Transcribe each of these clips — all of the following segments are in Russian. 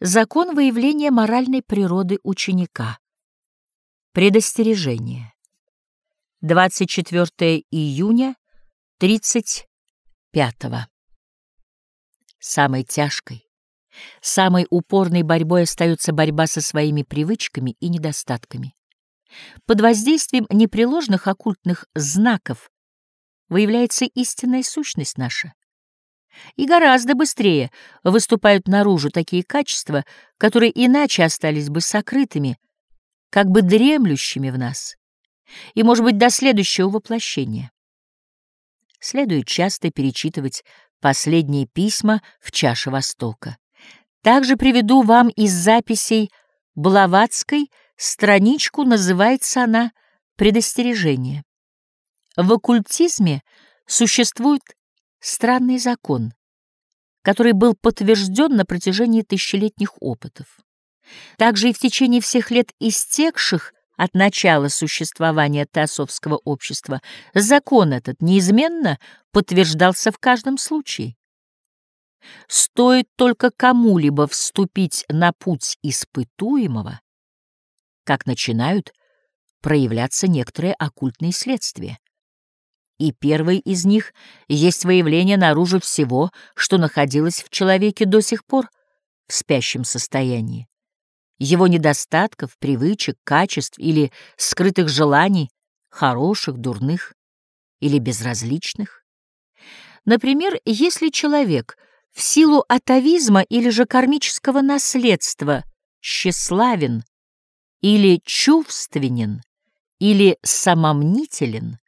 Закон выявления моральной природы ученика. Предостережение. 24 июня 35 -го. Самой тяжкой, самой упорной борьбой остается борьба со своими привычками и недостатками. Под воздействием непреложных оккультных знаков выявляется истинная сущность наша и гораздо быстрее выступают наружу такие качества, которые иначе остались бы сокрытыми, как бы дремлющими в нас, и, может быть, до следующего воплощения. Следует часто перечитывать последние письма в чаше Востока. Также приведу вам из записей Блаватской страничку, называется она «Предостережение». В оккультизме существует странный закон, который был подтвержден на протяжении тысячелетних опытов. Также и в течение всех лет истекших от начала существования теософского общества закон этот неизменно подтверждался в каждом случае. Стоит только кому-либо вступить на путь испытуемого, как начинают проявляться некоторые оккультные следствия. И первый из них есть выявление наружу всего, что находилось в человеке до сих пор в спящем состоянии. Его недостатков, привычек, качеств или скрытых желаний, хороших, дурных или безразличных. Например, если человек в силу атовизма или же кармического наследства тщеславен или чувственен или самомнителен,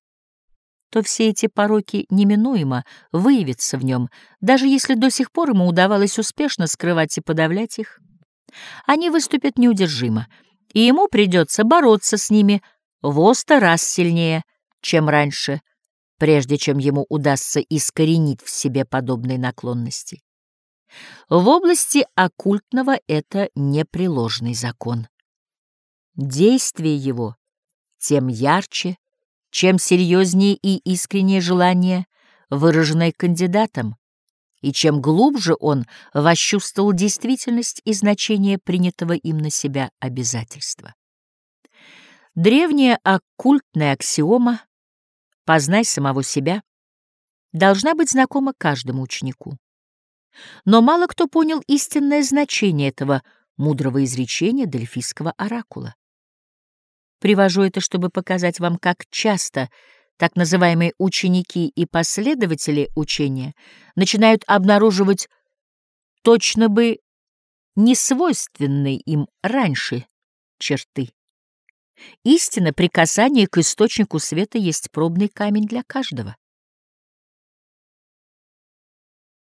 то все эти пороки неминуемо выявятся в нем, даже если до сих пор ему удавалось успешно скрывать и подавлять их. Они выступят неудержимо, и ему придется бороться с ними в сто раз сильнее, чем раньше, прежде чем ему удастся искоренить в себе подобные наклонности. В области оккультного это непреложный закон. Действие его тем ярче, чем серьезнее и искреннее желание, выраженное кандидатом, и чем глубже он восчувствовал действительность и значение принятого им на себя обязательства. Древняя оккультная аксиома «познай самого себя» должна быть знакома каждому ученику. Но мало кто понял истинное значение этого мудрого изречения дельфийского оракула. Привожу это, чтобы показать вам, как часто так называемые ученики и последователи учения начинают обнаруживать точно бы несвойственные им раньше черты. Истина при к источнику света есть пробный камень для каждого.